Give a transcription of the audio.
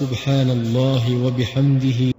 سبحان الله وبحمده